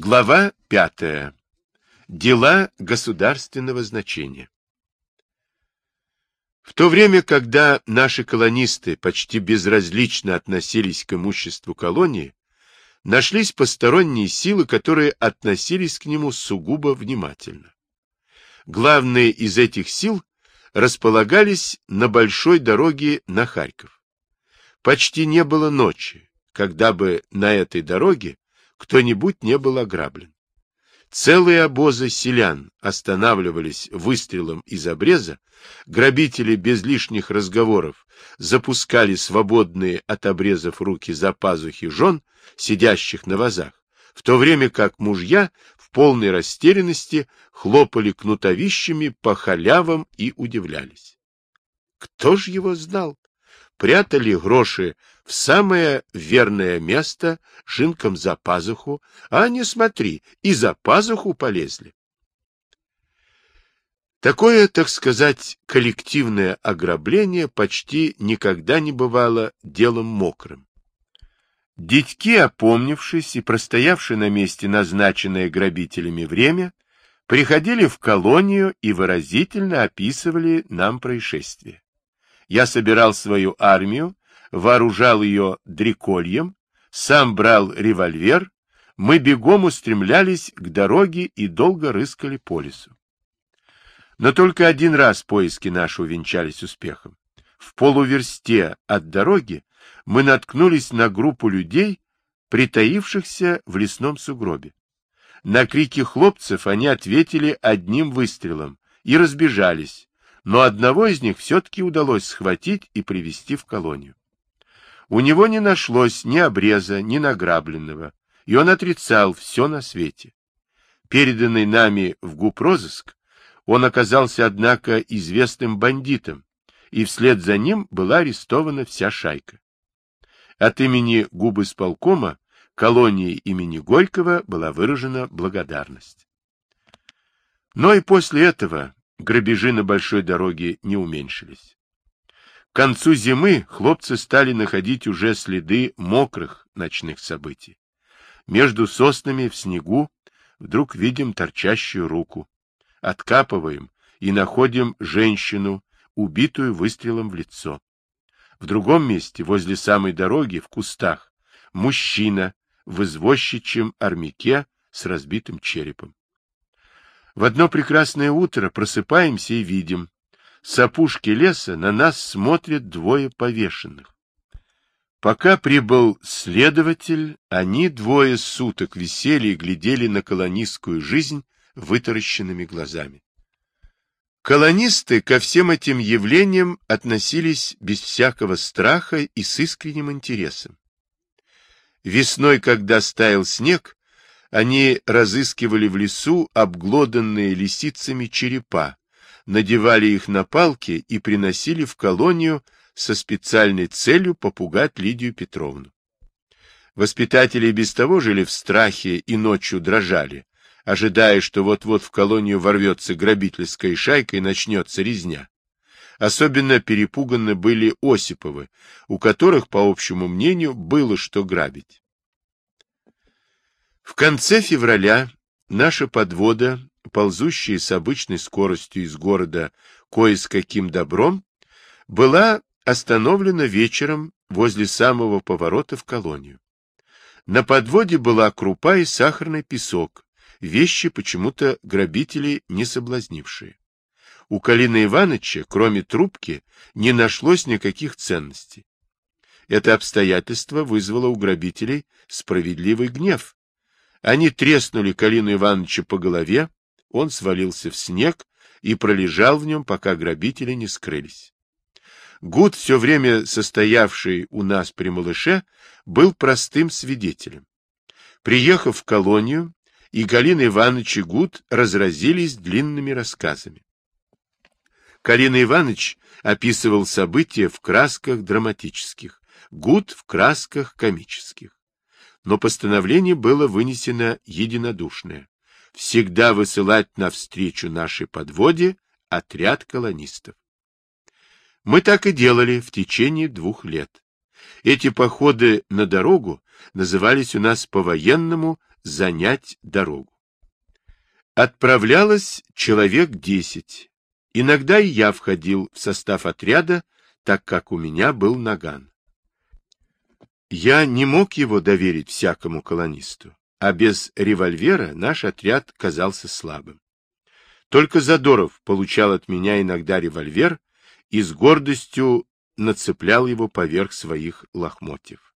Глава пятая. Дела государственного значения. В то время, когда наши колонисты почти безразлично относились к имуществу колонии, нашлись посторонние силы, которые относились к нему сугубо внимательно. Главные из этих сил располагались на большой дороге на Харьков. Почти не было ночи, когда бы на этой дороге кто-нибудь не был ограблен. Целые обозы селян останавливались выстрелом из обреза, грабители без лишних разговоров запускали свободные от обрезов руки за пазухи жен, сидящих на вазах, в то время как мужья в полной растерянности хлопали кнутовищами по халявам и удивлялись. Кто ж его знал? Прятали гроши в самое верное место, шинком за пазуху, а не смотри, и за пазуху полезли. Такое, так сказать, коллективное ограбление почти никогда не бывало делом мокрым. Дядьки, опомнившись и простоявши на месте назначенное грабителями время, приходили в колонию и выразительно описывали нам происшествие. Я собирал свою армию, вооружал ее дрекольем, сам брал револьвер, мы бегом устремлялись к дороге и долго рыскали по лесу. Но только один раз поиски наши увенчались успехом. В полуверсте от дороги мы наткнулись на группу людей, притаившихся в лесном сугробе. На крики хлопцев они ответили одним выстрелом и разбежались, но одного из них все-таки удалось схватить и привести в колонию. У него не нашлось ни обреза, ни награбленного, и он отрицал все на свете. Переданный нами в гупрозыск, он оказался, однако, известным бандитом, и вслед за ним была арестована вся шайка. От имени губы сполкома колонии имени Горького была выражена благодарность. Но и после этого грабежи на большой дороге не уменьшились. К концу зимы хлопцы стали находить уже следы мокрых ночных событий. Между соснами в снегу вдруг видим торчащую руку. Откапываем и находим женщину, убитую выстрелом в лицо. В другом месте, возле самой дороги, в кустах, мужчина в извозчичьем армяке с разбитым черепом. В одно прекрасное утро просыпаемся и видим, с опушки леса на нас смотрят двое повешенных. Пока прибыл следователь, они двое суток висели и глядели на колонистскую жизнь вытаращенными глазами. Колонисты ко всем этим явлениям относились без всякого страха и с искренним интересом. Весной, когда стаял снег, они разыскивали в лесу обглоданные лисицами черепа, надевали их на палки и приносили в колонию со специальной целью попугать Лидию Петровну. Воспитатели без того жили в страхе и ночью дрожали, ожидая, что вот-вот в колонию ворвется грабительская шайка и начнется резня. Особенно перепуганы были Осиповы, у которых, по общему мнению, было что грабить. В конце февраля наша подвода, ползущая с обычной скоростью из города кое с каким добром, была остановлена вечером возле самого поворота в колонию. На подводе была крупа и сахарный песок, вещи почему-то грабители не соблазнившие. У Калины Ивановича, кроме трубки, не нашлось никаких ценностей. Это обстоятельство вызвало у грабителей справедливый гнев. Они треснули Калину Ивановича по голове, он свалился в снег и пролежал в нем, пока грабители не скрылись. Гуд, все время состоявший у нас при малыше, был простым свидетелем. Приехав в колонию, и Галина Иванович и Гуд разразились длинными рассказами. Галина Иванович описывал события в красках драматических, Гуд в красках комических. Но постановление было вынесено единодушное. Всегда высылать навстречу нашей подводе отряд колонистов. Мы так и делали в течение двух лет. Эти походы на дорогу назывались у нас по-военному занять дорогу. Отправлялось человек десять. Иногда и я входил в состав отряда, так как у меня был наган. Я не мог его доверить всякому колонисту, а без револьвера наш отряд казался слабым. Только Задоров получал от меня иногда револьвер и с гордостью нацеплял его поверх своих лохмотьев.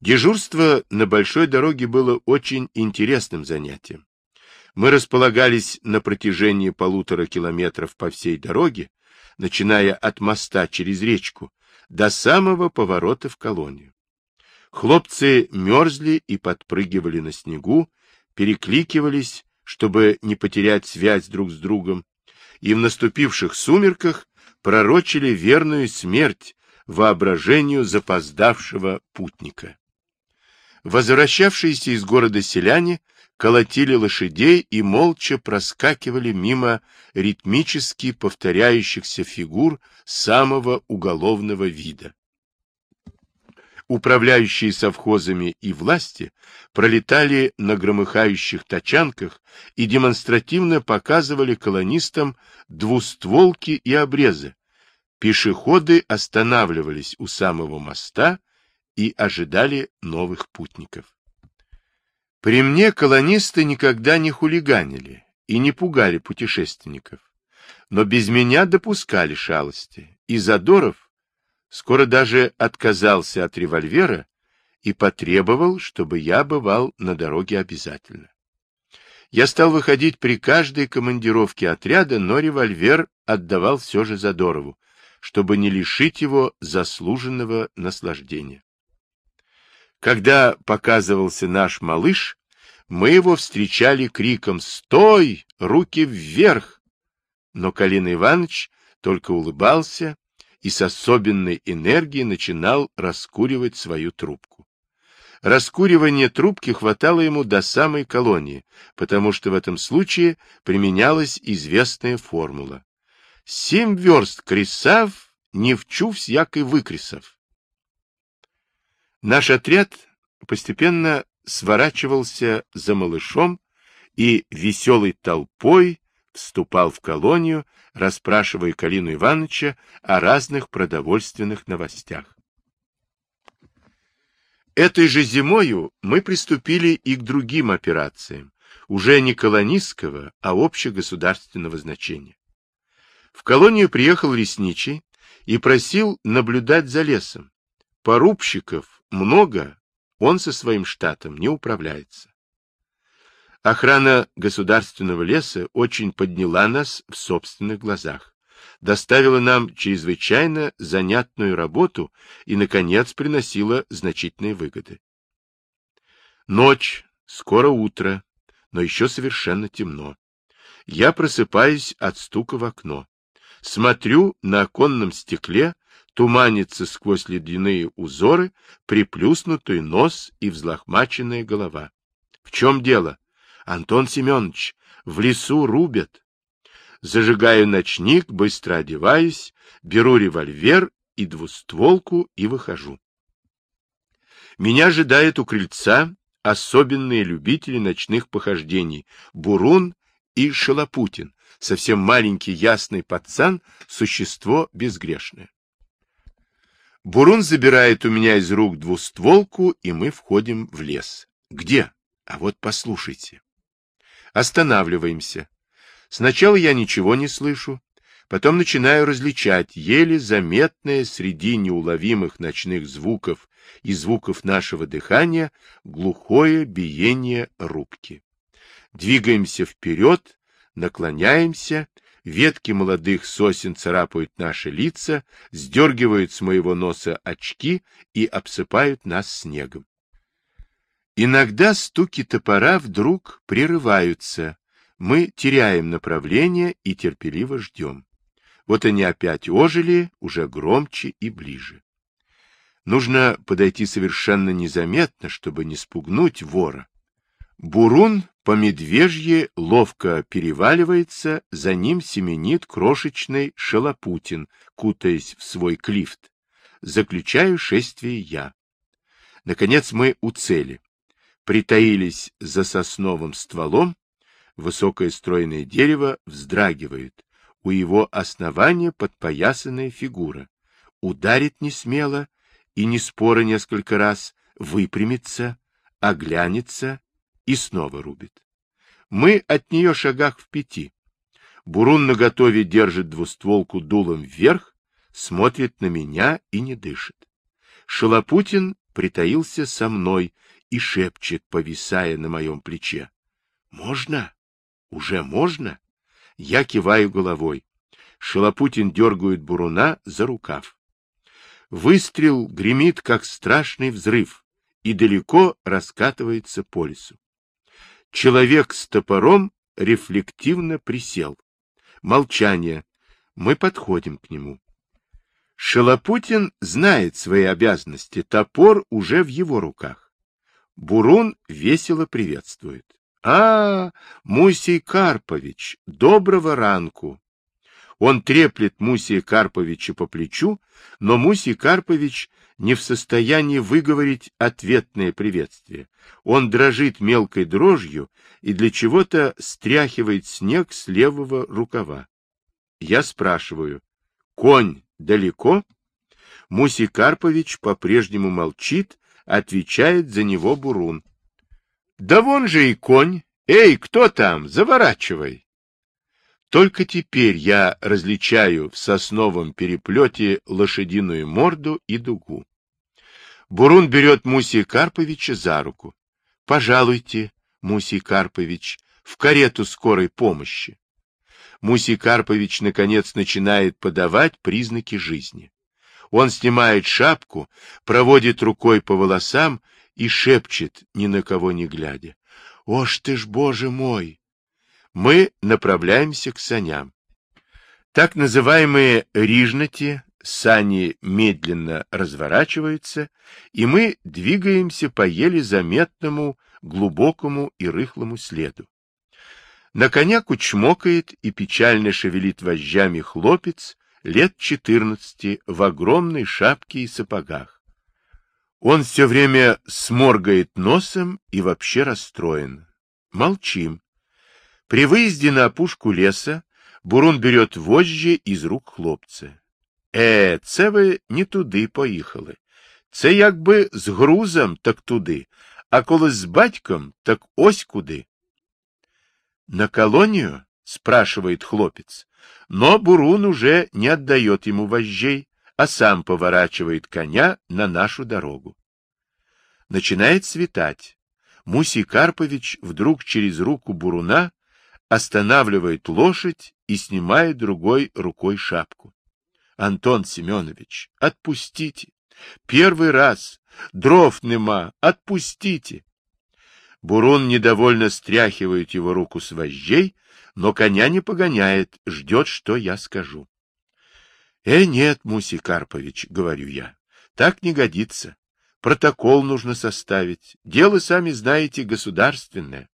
Дежурство на большой дороге было очень интересным занятием. Мы располагались на протяжении полутора километров по всей дороге, начиная от моста через речку, до самого поворота в колонию. Хлопцы мерзли и подпрыгивали на снегу, перекликивались, чтобы не потерять связь друг с другом, и в наступивших сумерках пророчили верную смерть воображению запоздавшего путника. Возвращавшиеся из города селяне колотили лошадей и молча проскакивали мимо ритмически повторяющихся фигур самого уголовного вида. Управляющие совхозами и власти пролетали на громыхающих тачанках и демонстративно показывали колонистам двустволки и обрезы. Пешеходы останавливались у самого моста и ожидали новых путников. При мне колонисты никогда не хулиганили и не пугали путешественников, но без меня допускали шалости, и Задоров скоро даже отказался от револьвера и потребовал, чтобы я бывал на дороге обязательно. Я стал выходить при каждой командировке отряда, но револьвер отдавал все же Задорову, чтобы не лишить его заслуженного наслаждения. Когда показывался наш малыш, мы его встречали криком «Стой! Руки вверх!» Но Калин Иванович только улыбался и с особенной энергией начинал раскуривать свою трубку. Раскуривание трубки хватало ему до самой колонии, потому что в этом случае применялась известная формула. «Семь верст кресав, не вчу всякой выкресав». Наш отряд постепенно сворачивался за малышом и веселой толпой вступал в колонию, расспрашивая Калину Ивановича о разных продовольственных новостях. Этой же зимою мы приступили и к другим операциям, уже не колонистского, а общегосударственного значения. В колонию приехал лесничий и просил наблюдать за лесом. Порубщиков много, он со своим штатом не управляется. Охрана государственного леса очень подняла нас в собственных глазах, доставила нам чрезвычайно занятную работу и, наконец, приносила значительные выгоды. Ночь, скоро утро, но еще совершенно темно. Я просыпаюсь от стука в окно. Смотрю на оконном стекле туманится сквозь ледяные узоры приплюснутый нос и взлохмаченная голова. В чем дело? Антон Семенович, в лесу рубят. Зажигаю ночник, быстро одеваюсь, беру револьвер и двустволку и выхожу. Меня ожидает у крыльца особенные любители ночных похождений Бурун и Шалопутин, совсем маленький ясный пацан, существо безгрешное. Бурун забирает у меня из рук двустволку, и мы входим в лес. Где? А вот послушайте. Останавливаемся. Сначала я ничего не слышу, потом начинаю различать еле заметное среди неуловимых ночных звуков и звуков нашего дыхания глухое биение рубки. Двигаемся вперед, наклоняемся Ветки молодых сосен царапают наши лица, сдергивают с моего носа очки и обсыпают нас снегом. Иногда стуки топора вдруг прерываются. Мы теряем направление и терпеливо ждем. Вот они опять ожили, уже громче и ближе. Нужно подойти совершенно незаметно, чтобы не спугнуть вора. Бурун по медвежье ловко переваливается, за ним семенит крошечный шалопутин, кутаясь в свой клифт. Заключаю шествие я. Наконец мы у цели. притаились за сосновым стволом, высокое стройное дерево вздрагивает, у его основания подпоясанная фигура, ударит не смело и не спора несколько раз, выпрямится, оглянется и снова рубит. Мы от нее шагах в пяти. Бурун наготове держит двустволку дулом вверх, смотрит на меня и не дышит. Шалопутин притаился со мной и шепчет, повисая на моем плече. — Можно? Уже можно? Я киваю головой. Шалопутин дергает Буруна за рукав. Выстрел гремит, как страшный взрыв, и далеко раскатывается по лесу. Человек с топором рефлективно присел. Молчание. Мы подходим к нему. Шалопутин знает свои обязанности, топор уже в его руках. Бурун весело приветствует. — А, Мусий Карпович, доброго ранку! Он треплет Мусия Карповича по плечу, но Мусий Карпович не в состоянии выговорить ответное приветствие. Он дрожит мелкой дрожью и для чего-то стряхивает снег с левого рукава. Я спрашиваю, конь далеко? Мусий Карпович по-прежнему молчит, отвечает за него Бурун. Да вон же и конь. Эй, кто там? Заворачивай. Только теперь я различаю в сосновом переплете лошадиную морду и дугу. Бурун берет Мусия Карповича за руку. Пожалуйте, Мусий Карпович, в карету скорой помощи. Мусий Карпович, наконец, начинает подавать признаки жизни. Он снимает шапку, проводит рукой по волосам и шепчет, ни на кого не глядя. — О ж ты ж, боже мой! Мы направляемся к саням. Так называемые рижнати, сани медленно разворачиваются, и мы двигаемся по еле заметному, глубокому и рыхлому следу. На коня кучмокает и печально шевелит вожжами хлопец лет четырнадцати в огромной шапке и сапогах. Он все время сморгает носом и вообще расстроен. Молчим. При выезде на опушку леса Бурун берет вожжи из рук хлопца. Е, це ви не туди поїхали. Це якби з грузом, так туди, а коли з батьком, так ось куди. На колонию? спрашивает хлопец. Но Бурун уже не отдает ему вожжей, а сам поворачивает коня на нашу дорогу. Начинает светать. Мусий Карпович вдруг через руку Буруна останавливает лошадь и снимает другой рукой шапку. Антон Семенович, отпустите. Первый раз. Дров нема. Отпустите. Бурун недовольно стряхивает его руку с вожжей, но коня не погоняет, ждет, что я скажу. — Э, нет, Мусий Карпович, — говорю я, — так не годится. Протокол нужно составить. Дело, сами знаете, государственное.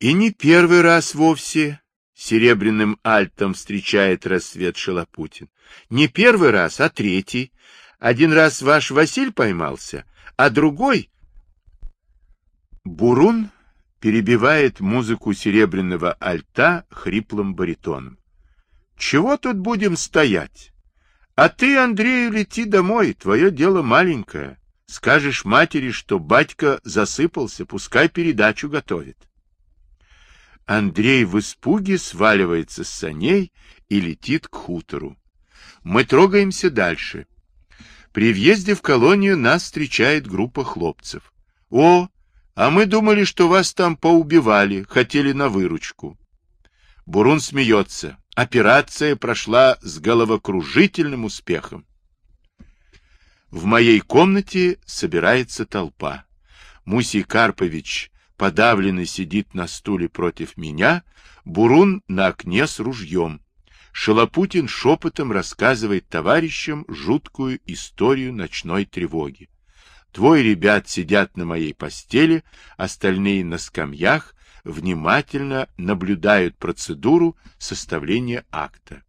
И не первый раз вовсе серебряным альтом встречает рассвет Шалопутин. Не первый раз, а третий. Один раз ваш Василь поймался, а другой... Бурун перебивает музыку серебряного альта хриплым баритоном. Чего тут будем стоять? А ты, Андрею, лети домой, твое дело маленькое. Скажешь матери, что батька засыпался, пускай передачу готовит. Андрей в испуге сваливается с саней и летит к хутору. Мы трогаемся дальше. При въезде в колонию нас встречает группа хлопцев. О, а мы думали, что вас там поубивали, хотели на выручку. Бурун смеется. Операция прошла с головокружительным успехом. В моей комнате собирается толпа. Мусий Карпович подавленно сидит на стуле против меня, Бурун на окне с ружьем. Шалопутин шепотом рассказывает товарищам жуткую историю ночной тревоги. Твой ребят сидят на моей постели, остальные на скамьях, внимательно наблюдают процедуру составления акта.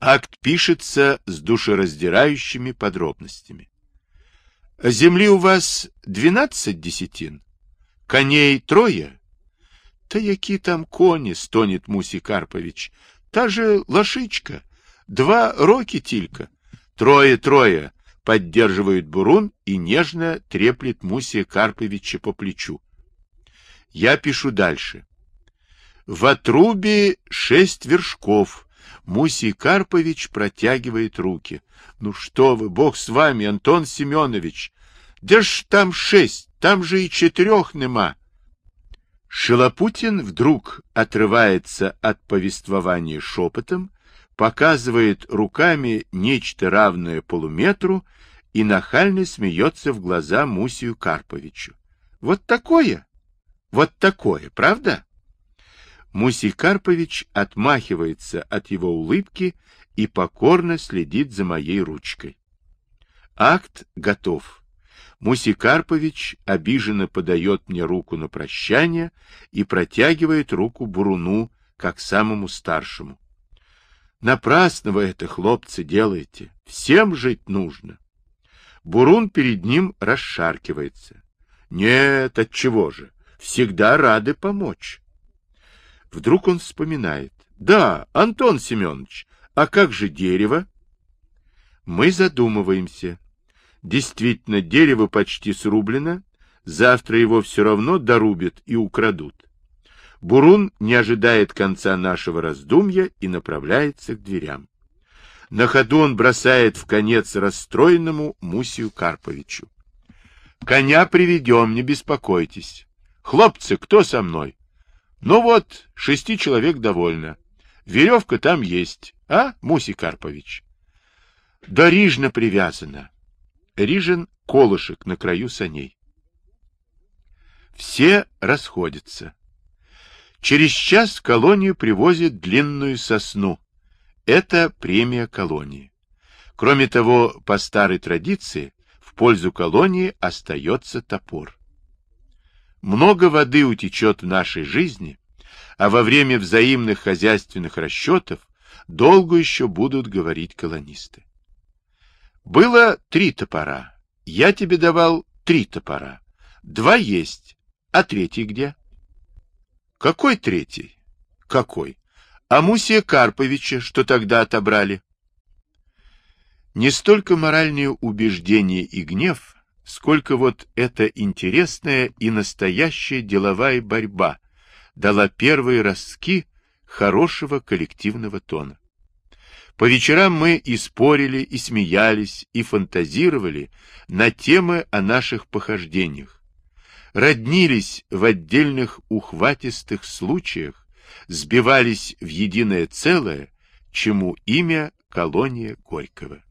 Акт пишется с душераздирающими подробностями. Земли у вас двенадцать десятин? Коней трое? Та які там коні, стонет Мусі Карпович. Та же лошичка. Два роки тільки. Трое, трое, поддерживает Бурун и нежно треплет Мусия Карповича по плечу. Я пишу дальше. В отрубе шесть вершков. Мусий Карпович протягивает руки. Ну что вы, бог с вами, Антон Семенович. Да ж там шесть, там же и четырех нема. Шилопутин вдруг отрывается от повествования шепотом, показывает руками нечто равное полуметру и нахально смеется в глаза Мусию Карповичу. Вот такое? Вот такое, правда? Мусий Карпович отмахивается от его улыбки и покорно следит за моей ручкой. Акт готов. Мусий Карпович обиженно подает мне руку на прощание и протягивает руку Буруну, как самому старшему. Напрасно вы это, хлопцы, делаете. Всем жить нужно. Бурун перед ним расшаркивается. Нет, от чего же? Всегда рады помочь. Вдруг он вспоминает. Да, Антон Семенович, а как же дерево? Мы задумываемся. Действительно, дерево почти срублено, завтра его все равно дорубят и украдут. Бурун не ожидает конца нашего раздумья и направляется к дверям. На ходу он бросает в конец расстроенному Мусию Карповичу. Коня приведем, не беспокойтесь. Хлопцы, кто со мной? Ну вот, шести человек довольно. Веревка там есть, а, Мусий Карпович? Да рижна привязана. Рижен колышек на краю саней. Все расходятся. Через час в колонию привозят длинную сосну. Это премия колонии. Кроме того, по старой традиции, в пользу колонии остается топор. Много воды утечет в нашей жизни, а во время взаимных хозяйственных расчетов долго еще будут говорить колонисты. Было три топора. Я тебе давал три топора. Два есть. А третий где? Какой третий? Какой? А Мусия Карповича, что тогда отобрали? Не столько моральные убеждения и гнев, сколько вот эта интересная и настоящая деловая борьба дала первые ростки хорошего коллективного тона. По вечерам мы и спорили, и смеялись, и фантазировали на темы о наших похождениях. Роднились в отдельных ухватистых случаях, сбивались в единое целое, чему имя колония Горького.